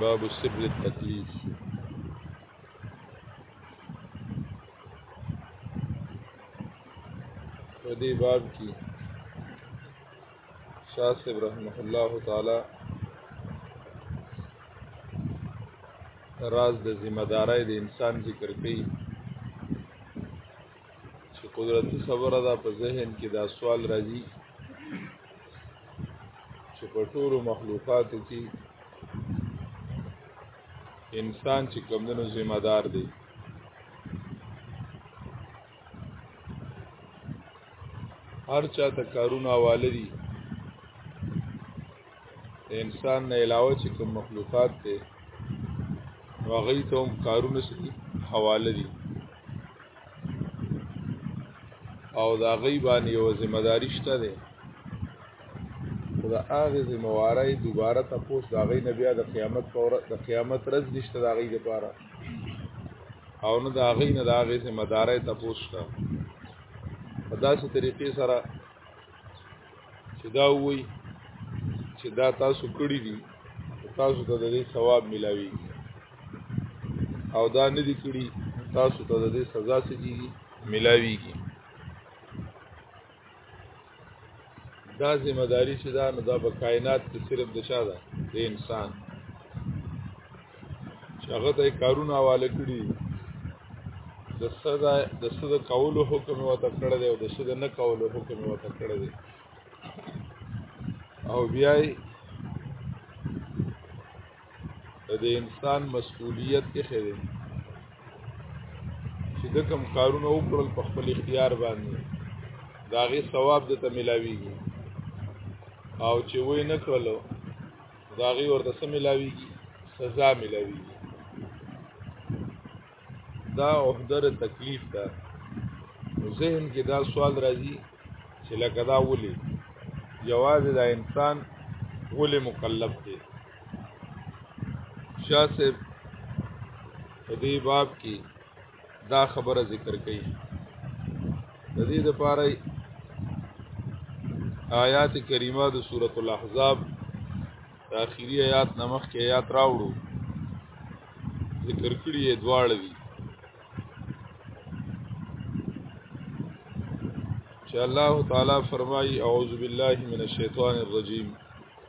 باب السبل التکلیف په دې باب کې شاه صاحب رحمه الله تعالی راز د ذمہ دارۍ د انسان ذکر کوي چې قدرتي خبره ده په ذهن کې دا سوال راځي چې په ټولو مخلوقاتو کې انسان چې کمدنو ذمہ دار دی هر چا ته کارونه والدي د انسان نه علاوه چې کوم مخلوقات ته وغی ته هم کارونه سړي حواله دي او دا غي باندې یو ذمہ داری شته ده خدا هغه ذمہ واري دوباره تاسو دا غي نه بیا د قیامت پر د قیامت رز نشته دا غي لپاره او نه دا غي نه دا غي ذمہ داري تاسو شته په داسې طریقې سره چې دا وایي چې دا تاسو کړی دي تاسو ته د دې ثواب ملاوي او دا نه دي کړی تاسو ته د دې سزا سږي ملاويږي دا ذمہ داری چې دا نو دا په کائنات کې صرف د شاده د انسان چې هغه ته کارونه حواله کړي د صدا د صدا کولو حکم وته کړی دی او د صدا نه کولو حکم وته کړی دی او بیا د انسان مسئولیت کې خېره چې د کم کارونه وکړل په خپل اختیار باندې داغه ثواب د ته ملاويږي او چې وې نه کړلو دا غي ورته سم ملاويږي سزا ملاويږي دا عہدر تکلیف ده ذهن کې دا سوال راځي چې لکه دا ولي جواز دا انسان ولي مکلف دی شاه صاحب په دې باب کې دا خبره ذکر کړي د دې لپاره آیات کریمه د سوره الاحزاب د اخیری آیات نمخ کې آیات راوړو ذکر کړي یې دواړه دي چې الله تعالی فرمایي اعوذ بالله من الشیطان الرجیم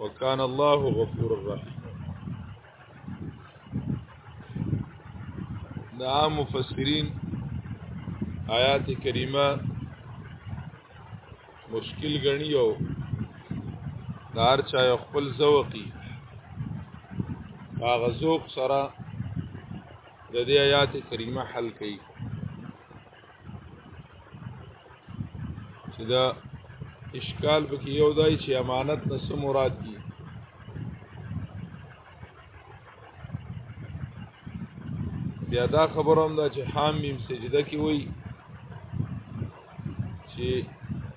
وکان الله غفور الرحیم دا مفسرین آیات کریمه مشکل غنی او دار چا خپل ذوقي هغه ذوق سره د دې آیات کریمه حل کړي چې دا اشکال به کې یو دای چې امانت نه سم مراد دي بیا دا خبره هم ده چې حامیم سجده کې وایي چې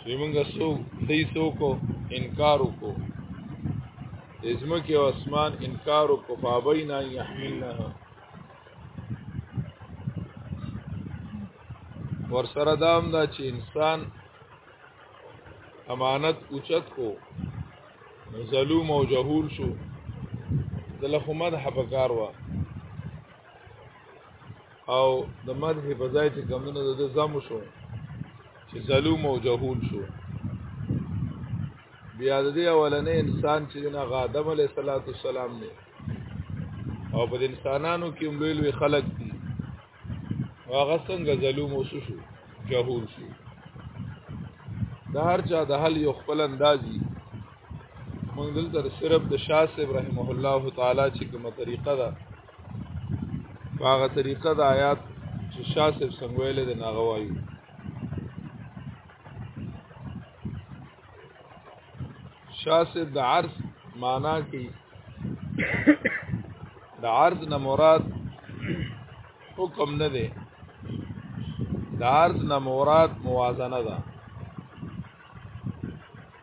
چې موږ سو دې سو کو انکار وکړو ازمکه او اسمان انکار وکړو فابینا یحملنا ور سره دام دا چې انسان امانت اوچت کو ظلم او جهول شو دلخمد حبکار وا او د مدح په ځای چې کمونه د زم شو چې ظلم او جهول شو بیا د دې اولنې انسان چې نه غادم علی صلوات والسلام دی او په انسانانو کې لوی لوی خلق دي هغه څنګه ظلم او شو جهول شو د هر چا د حل یو خپل اندازي موږ دلته صرف د شاه صاحب رحمه الله تعالی چې کومه طریقه ده هغه طریقه د آیات چې شاه صاحب څنګه ویل د ناغوایو شاه صاحب د عرض معنا کې د عرض نه مراد حکم نه دی د عرض نه مراد موازنه ده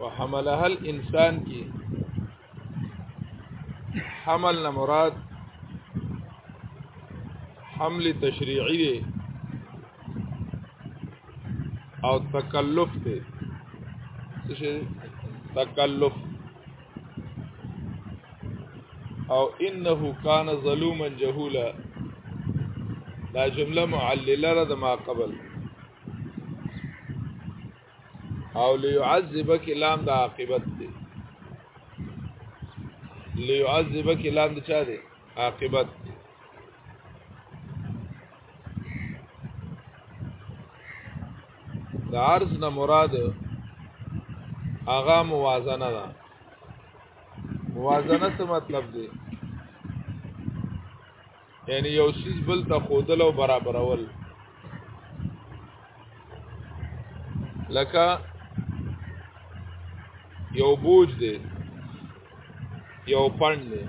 وحملها الانسان کې حمل نه مراد حمل تشریعي دی او تکلف دی څه تکلف او انه کان ظلوما جهولا دا جمله معلله را د ما قبل او ليعذبك لام د عاقبت دی ليعذبك لام د چا دی عاقبت دی د عرض نه مراد هغه موازنه ده موازنه څه مطلب دی یعنی یو سیز بل ته خودل او برابرول لکه یو بوج دی یو پند دی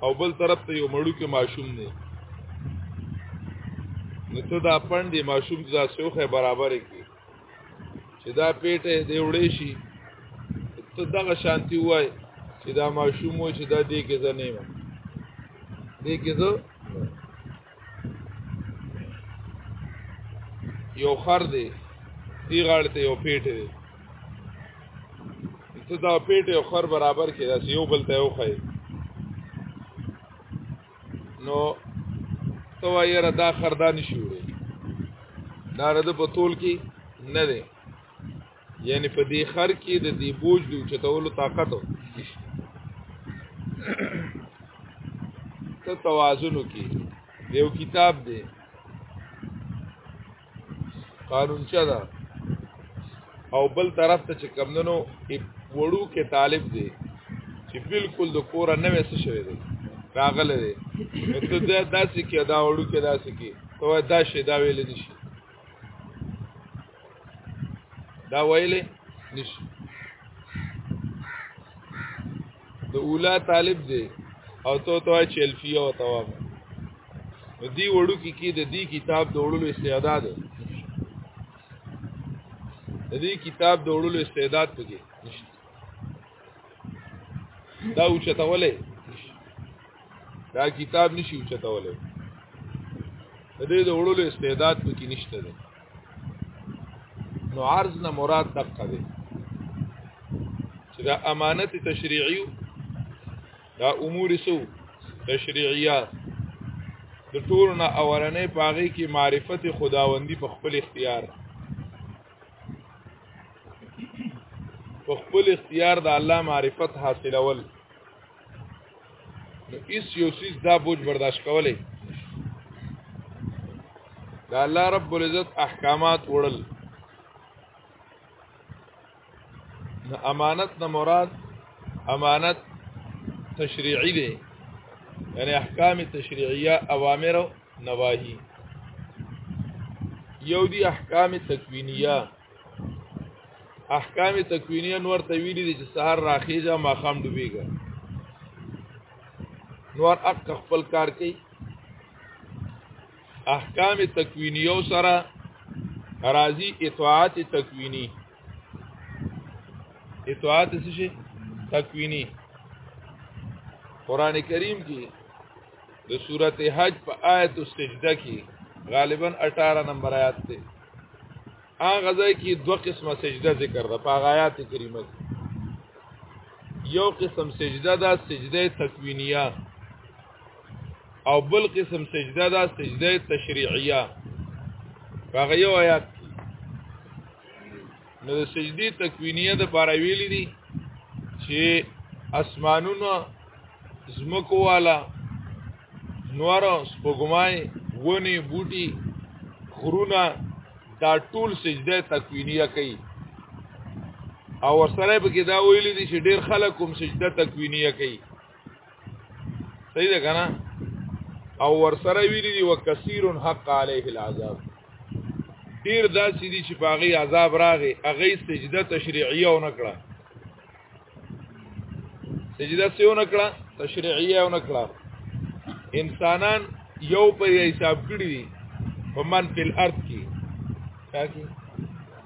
او بل طرف ته یو مړو کې ماشوم دی نو ته دا پند دی ماشوم ځا سوخه برابر کی چې دا پیټه دی وړې شي ته دغه شانتی وای چې دا ماشوم و چې دا دې کې زه نه یم دې کې زه یو خر دی دی غاړه ته یو پیټه دی ته دا پیټه یو خر برابر کې دا یو بل ته یو خای نو تو یره دا خردا نشي وړي دا رد په تول کې نه دی یعنی په دې خر کې د دې بوج دی چې تولو طاقت ته توازن وکي دیو کتاب دی قانونچا ده او بل طرف ته چې کمندنو وړو کې طالب دی چې بالکل د کور نه وسه شوی دی راغله دی نو ته دا داسې کې دا وړو کې داسې کې ته دا شی دا ویل دي شي دا ویل نشي د اولا طالب دی او تو ته چې الفیه او تواب دی وړو کې کې د دې کتاب د وړلو استعداد دی د دې کتاب د وړلو استعداد پکې نشته دا اوچتولې دا کتاب نشي اوچتولې د دې د وړلو استعداد پکې نشته دی نو عرض نه مراد دقه دی چې دا امانت تشریعي دا امور سو تشریعیات د ټول نه اولنې پاغي کې معرفت خداوندی په خپل اختیار په خپل اختیار د الله معرفت حاصلول نو ایس یو سیس دا بوج برداشت کولې دا الله رب العزت احکامات وړل امانت نه مراد امانت تشریعی دی یعنی احکام تشریعیه اوامر او نواهی یو دی احکام تکوینیه احکام تکوینیه نور ته ویلي دي چې سحر راخیږه ما خام ډوبېږي نور اق خپل کار کوي احکام تکوینیو سره راضی اطاعت تکوینی اطاعت څه شي تکوینی قران کریم کې د سورته حج په آیت السجده کې غالبا 18 نمبر آیات دی هغه ځای کې دوه قسمه سجده ذکر ده په آیات کریمه کې یو قسم سجده دا سجده تکوینیه او بل قسم سجده دا سجده تشریعیه هغه یو آیات نو د سجدي تکوینیه د پاره ویل دي چې اسمانونو زمکو والا نور سپوږمای ونی بوټي خرونه دا ټول سجده تکوینیه کوي او سره به کې دا ویل دي چې ډیر خلک هم سجده تکوینیه کوي صحیح ده کنه او ورسره ویلي دي وکثیر حق علیه العذاب ډیر داسې دي چې باغی عذاب راغی هغه سجده تشریعیه و نکړه سجده سیو نکړه تشریعیه و نکړه انسانان یو په حساب کړی دي په من تل ارض کې تاکي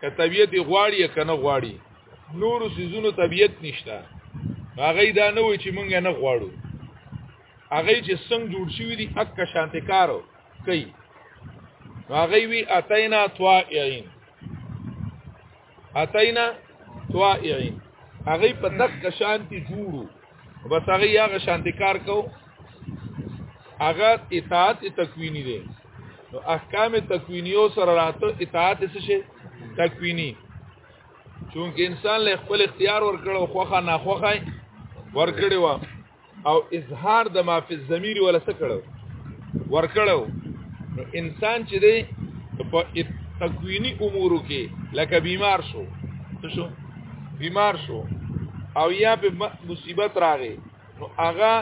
که طبیعت غواړي یا کنه غواړي نور سيزونو طبیعت نشته هغه دا نه وي چې مونږ نه غواړو هغه چې څنګه جوړ شوی دي اک شانته کارو کوي هغه وی اتینا طائعين اتینا طائعين هغه په دغه شانتي جوړو بس هغه یا شانتی کار کو هغه اطاعت تکوینی دی نو احکام تکوینیو سره راته اطاعت څه شي تکوینی چونکه انسان له خپل اختیار ورکړو خوخه نه خوخه ورکړي وا او اظهار د ما فی الضمیر ولا سکړو ورکړو نو انسان چې دی په تکوینی امورو کې لکه بیمار شو شو بیمار شو او یا په مصیبت راغی نو هغه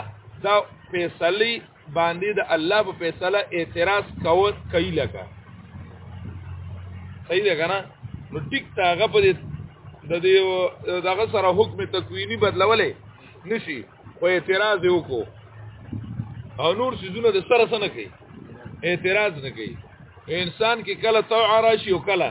دا فیصله باندې د الله په فیصله اعتراض کاوه کوي لکه صحیح ده کنه نو ټیک تا هغه په د دې دغه سره حکم تکوینی بدلولې نشي خو اعتراض وکړو او نور سيزونه د سره سره نه کوي اعتراض نه کوي انسان کې کله توع راشي او کله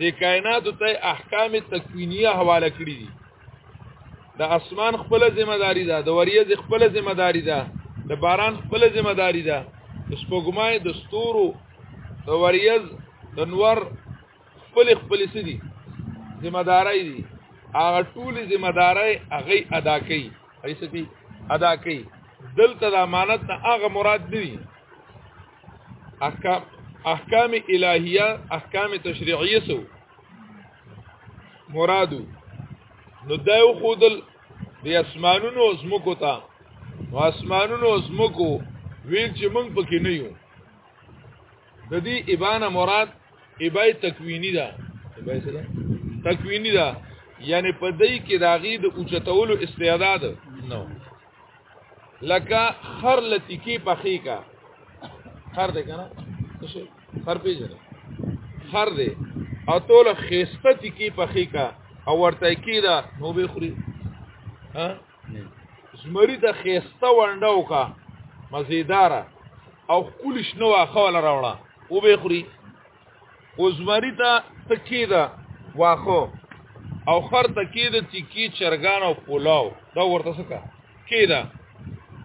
د کائنات ته احکام تکوینیه حواله کړی دي د اسمان خپل ذمہ داری ده د وریځ خپل ذمہ داری ده د باران خپل ذمہ داری ده د سپوږمۍ د ستورو د وریځ د نور خپل خپل سدي ذمہ داري دي هغه ټول ذمہ داري هغه ادا کوي هیڅ ادا کوي دلته د امانت نه هغه مراد دی احکام احکام الهیه احکام تشریعیه سو مرادو نو دا یو خودل د اسمانونو او زمکو ته او اسمانونو او زمکو ویل چې موږ پکې نه یو د دې ابانه مراد ابای تکوینی ده ابای سره تکوینی ده یعنی په دې کې داغي د اوچتولو استعداد نو لکه خر لتیکی پخی کا خر دې کنه څه خر پیژنه خر دې او تول خيسته تیکی پخی کا او ورته کی دا نو به خوري ها زمری ته خيسته ونډو کا مزیدار او کلش نو اخول راوړه او به خوري اوزمری ته تکی ده واخو او خر ته کی ده چې کی چرګان او پولاو دا ورته سکا کی ده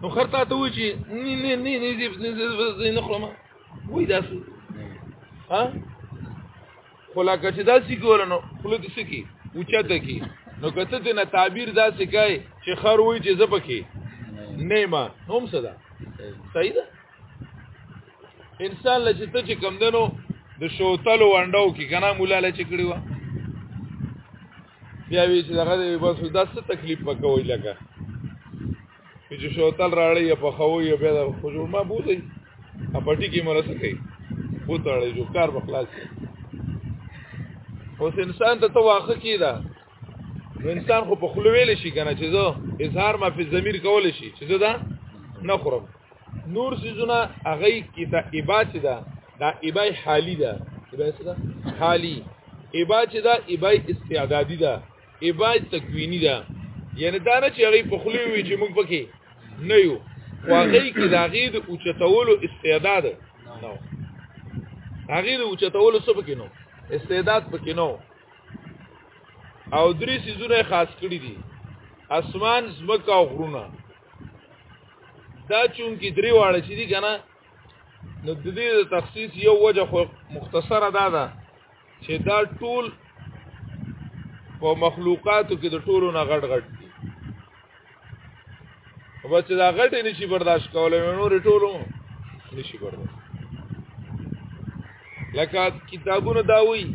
نو خر ته ته وچی نی نی نی نی زیب نی زیب نه خلما وای داس ها خلا کچ داسې کول نو خلو دې سکی اوچته کی نو کته دې نه تعبیر داسې کای چې خر وای چې زپکی نیمه هم صدا صحیح ده انسان له چې ته چې کم دنو د شوتلو وانډو کې کنه مولا له چې کړی و بیا وی چې دغه دی بس دا څه تکلیف پکوي لګا چې شوتل راړی یا پخوي یا بیا د خجور ما بوزي ا پټي کې مرسته کوي خو تړې جو کار بخلاص اوس انسان ته واخه کیدا نو انسان خو په خلویل شي کنه چې زه اظهار ما په ضمیر کول شي چې زه دا نه خورم نور سيزونه هغه کې دا ابا چې دا دا ابای حالي ده ابای څه ده حالي ابا چې دا ابای استعدادي ده ابای تکوینی ده یعنی دا نه چې هغه په خلی وي چې موږ پکې نه یو واغې کې دا غي د اوچتولو استعداد نه هغه د اوچتولو څه پکې نو استعداد پکې نو او درې سيزونه خاص کړی دي اسمان زمکه او غرونه دا چون کې درې واړه چې دي کنه نو د دې تخصیص یو وجه خو مختصره دا ده چې دا ټول په مخلوقاتو کې د ټولو نه غټ غټ دي او بس دا غټ نشي برداشت کولای نور ټولو نشي برداشت لکه کتابونه دا وایي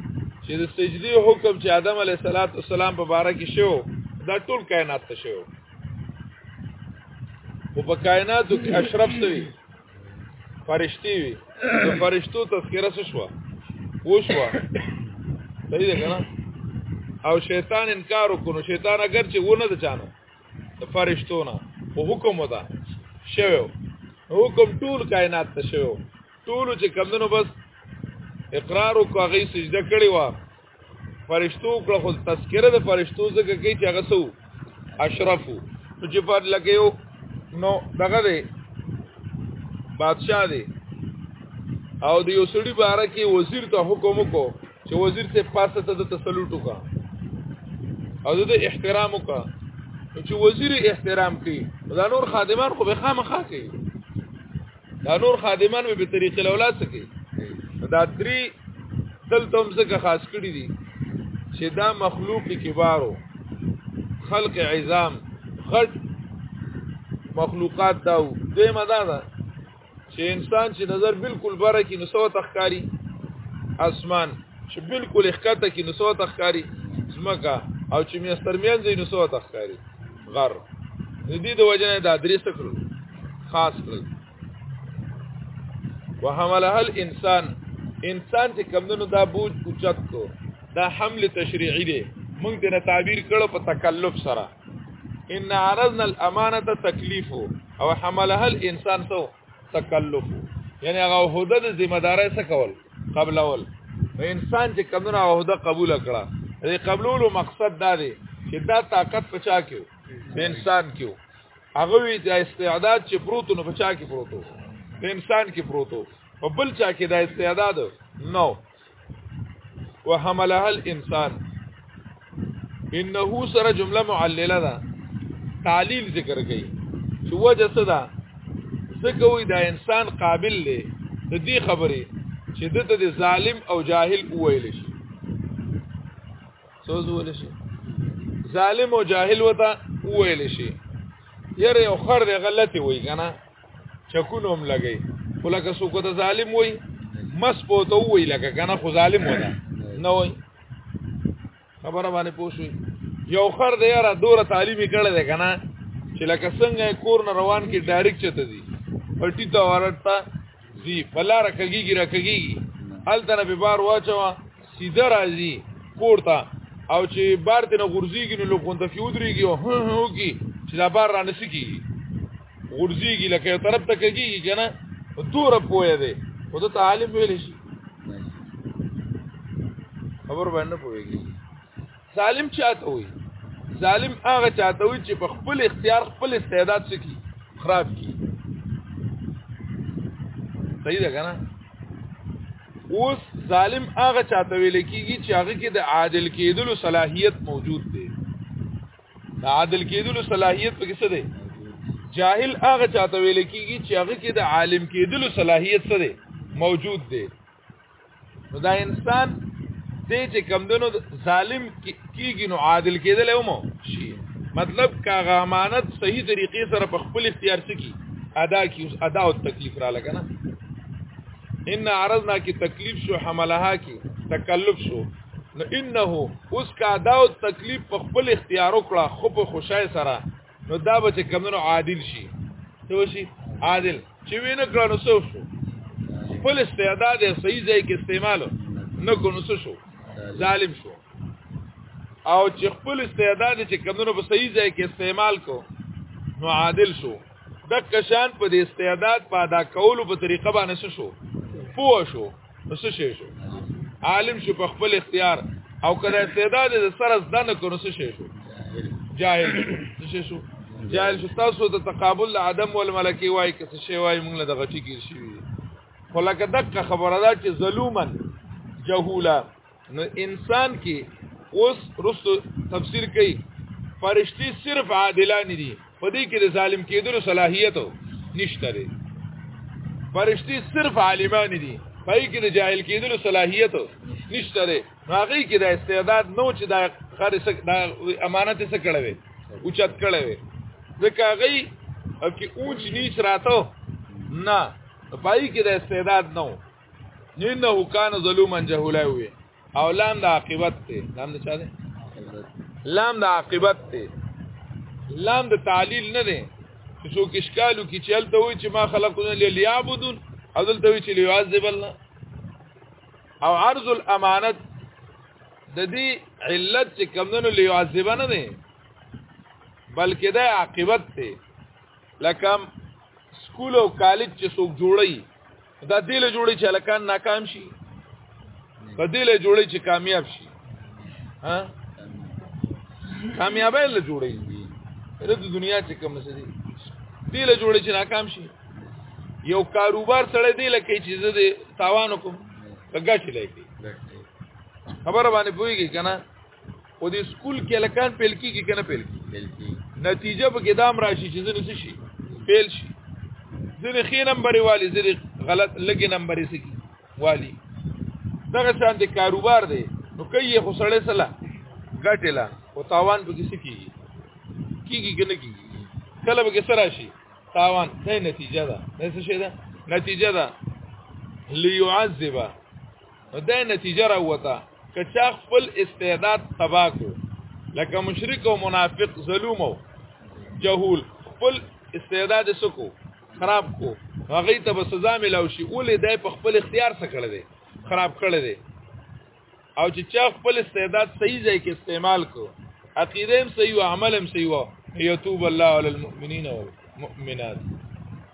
چې د سجدي حکم چې آدم علیه السلام په باره کې شو دا ټول کائنات ته شو او په کائناتو کې اشرف سوي فرشتي وي د فرشتو تذکرہ څه شو وشو صحیح ده کنه او شیطان انکار وکړو شیطان اگر چې ونه د چانو د فرشتو نه په حکم ودا شوو حکم ټول کائنات ته شوو ټول چې کمندونو بس اقرار وکړو هغه سجده کړې و فرشتو کړه خو تذکره د فرشتو زکه کوي چې هغه سو اشرفو نو چې پر لګیو نو دغه دی بادشاہ دی او د یو سړي باره کې وزیر ته حکم وکړو چې وزیر ته پاسه ته د تسلط وکړه او د احترام وکړه چې وزیر احترام کوي دا نور خادمان خو به خامخا کوي دا نور خادمان به په طریق الاولاد سکی دا درې دلته هم څه خاص کړی دي چې دا مخلوق کبارو خلق عظام غټ مخلوقات داو دې مدا ده چې انسان چې نظر بالکل بره کې نسو تخکاری اسمان چې بالکل اخکته کې نسو تخکاری زمکا او چې میسترمیان زې نسو تخکاری غر د دې د وجنه د ادرس کړو خاص کړل وحملها الانسان انسان چې کمندونو دا بوج اوچت کو دا حمل تشریعي دی موږ دې نه تعبیر کړو په تکلف سره ان عرضنا الامانه تکلیف او حملها الانسان سو تکلف یعنی هغه عہده د ذمہ داري څخه کول قبل اول انسان چې کمنه عہده قبول کړه دې قبولولو مقصد دا دی چې دا طاقت پچا کیو په انسان کیو هغه وی د استعداد چې پروتو نو پچا کې پروتو په انسان کې پروتو په بل چا کې دا استعداد نو وحملها الانسان انه سره جمله معلله ده تعلیل ذکر کړي چې وجه څه ده ځکه وي دا انسان قابل دی د دې خبرې چې د ته د ظالم او جاهل وویل شي سوز وویل شي ظالم او جاهل وته وویل شي یره یو خر دی غلطي وای کنه چکونه هم لګي خو لکه څوک ته ظالم وای مس پوته وای لکه کنه خو ظالم ونه نه وای خبره باندې پوښوي یو خر دی یاره دوره تعلیمي کړی دی کنه چې لکه څنګه کور نه روان کې ډایرکټ چته دي پټی ته ورټه دی بلاره کګیږي را کګیږي الته نه به بار واچو سیده راځي پورته او چې بار ته نه غورځيږي نو لوګون ته فیودريږي او هه هه کی چې دا بار را نسکی غورځيږي لکه یو طرف ته کېږي کنه دور پوهه دی خو ته عالم ویل شي خبر باندې پوهېږي ظالم چاته وي ظالم هغه چاته وي چې په خپل اختیار خپل استعداد سکی خراب کی صحیح ده کنه اوس ظالم هغه چاته ویل کیږي چې هغه کې د عادل کېدلو صلاحیت موجود دی د عادل کېدلو صلاحیت په څه دی جاهل هغه چاته ویل کیږي چې هغه کې د عالم کېدلو صلاحیت څه دی موجود دی نو دا انسان دې چې کمدنو ظالم کیږي نو عادل کېدل هم شي مطلب کاغه امانت صحیح طریقې سره په خپل اختیار سکی ادا کی اوس ادا او تکلیف را لګا نه ان عرضنا کی تکلیف شو حملها کی تکلف شو نو انه اوس کا ادا او تکلیف په خپل اختیار وکړه خو په خوشای سره نو دا به چې کمونو عادل شي څه شي عادل چې وینه کړو نو څه شو خپل استعداد صحیح ځای کې استعمالو نه کو نو څه شو ظالم شو او چې خپل استعداد چې کمونو په صحیح ځای کې استعمال کو نو عادل شو د کشان په دې استعداد په ادا کولو په طریقه باندې شو پوه شو نو څه شي شو عالم شو په خپل اختیار او کله استعداد د سره زده نه کړو څه شي شو جاهل څه شي شو جاهل شو تاسو د تقابل عدم والملکی وای که څه شي وای موږ له دغه ټی کې شي خو لکه دغه خبره ده چې ظلومن جهولا نو انسان کې اوس رستو تفسیر کوي فرشتي صرف عادلان دي په دې کې د ظالم کېدلو صلاحیت نشته لري فرشتي صرف عالمان دي په دې کې د جاهل کېدلو صلاحیت نشته لري هغه کې د استعداد نو چې د خرڅ د امانت څخه کړوي او چت کړوي ځکه هغه کې اونچ نیچ راته نه پای کې د استعداد نو نو انه کان ظلوما جهولا وي او لام د عاقبت ته لام د چا ده لام د عاقبت ته لام د تعلیل نه ده چې څوک اشکالو کې چلته وي چې ما خلقونه لیعبدون او دلته وي چې لیعذب الله او عرض الامانت د دې علت چې کمندونو لیعذب نه ده بلکې د عاقبت ته لکه سکول او کالج چې څوک جوړي دا دې له جوړي چې الکان ناکام شي په دې له جوړي چې کامیاب شي ها کامیابې له جوړي دي د دنیا چې کوم څه دي دې له جوړي چې ناکام شي یو کاروبار سره دی لکه چې زه د تاوان کوم لګا شي لګي خبر باندې پويږي کنه خو د سکول کې لکان پیل کیږي کنه پیل کیږي نتیجه په کدام راشي چې زنه شي پیل شي زنه خې نمبر والی زنه غلط لګي نمبر یې سکی والی دغه شان د کاروبار دی نو کوي خو سړی سلا ګټلا او تاوان به کسی کیږي کیږي کنه کیږي کله به سره شي تاوان نه نتیجه ده نه څه شي ده نتیجه ده ليعذب نو دا نتیجه راوته که چا خپل استعداد تبا کو لکه مشرک او منافق ظلم او جهول خپل استعداد سکو خراب کو هغه ته به سزا ملاو شي ولې دای په خپل اختیار سره کړی دی خراب کړی دی او چې چا خپل استعداد صحیح ځای کې استعمال کو عقیده هم صحیح او عمل هم صحیح و یتوب الله علی المؤمنین والمؤمنات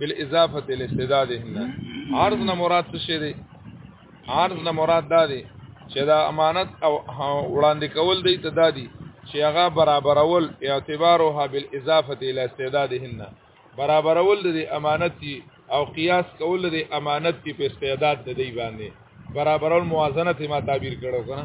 بالاضافه لاستعدادهن عرض نه مراد څه شی دی عرض نه مراد دا دی چې دا امانت او وړاندې کول دی ته دادی چې هغه برابرول اعتبارها بالاضافه الى استعدادهن برابرول د امانت دی او قیاس کول د امانت دی په استعداد د دی باندې برابرول موازنه ما تعبیر کړو کنه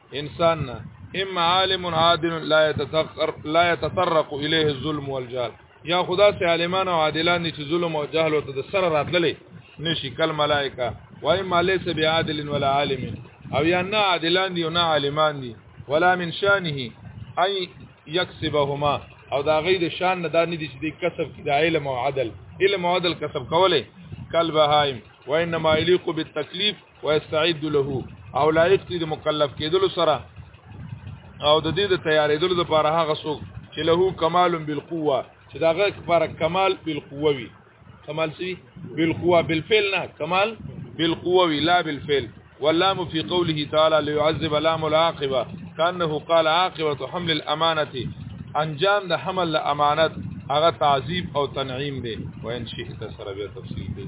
انسان نه اما عالم عادل لا يتطرق لا يتطرق اليه الظلم والجهل یا خدا سي عالمان او عادلان دي چې ظلم او جهل او ته سره راتللې نشي کل ملائکه وای ما ليس بعادل ولا عالم او یا نه عادلان دي او نه عالمان دي ولا من شانه اي يكسبهما او دا غي د شان نه دا نه دي چې د کسب کې د علم او عدل علم او عدل کسب کوله کل بهایم وانما يليق بالتکلیف ويستعد له او لایق دي د مکلف کېدل سره او د دې د تیارېدل لپاره هغه څوک چې له کمال بالقوه چې داغه لپاره کمال بالقوه وي کمال سي بالقوه بالفعل نه کمال بالقوه لا بالفعل واللام في قوله تعالى ليعذب لام العاقبه کانه قال عاقبه حمل الامانه انجام د حمل امانت هغه تعذيب او تنعيم دی وان شئت سره به تفصيل دی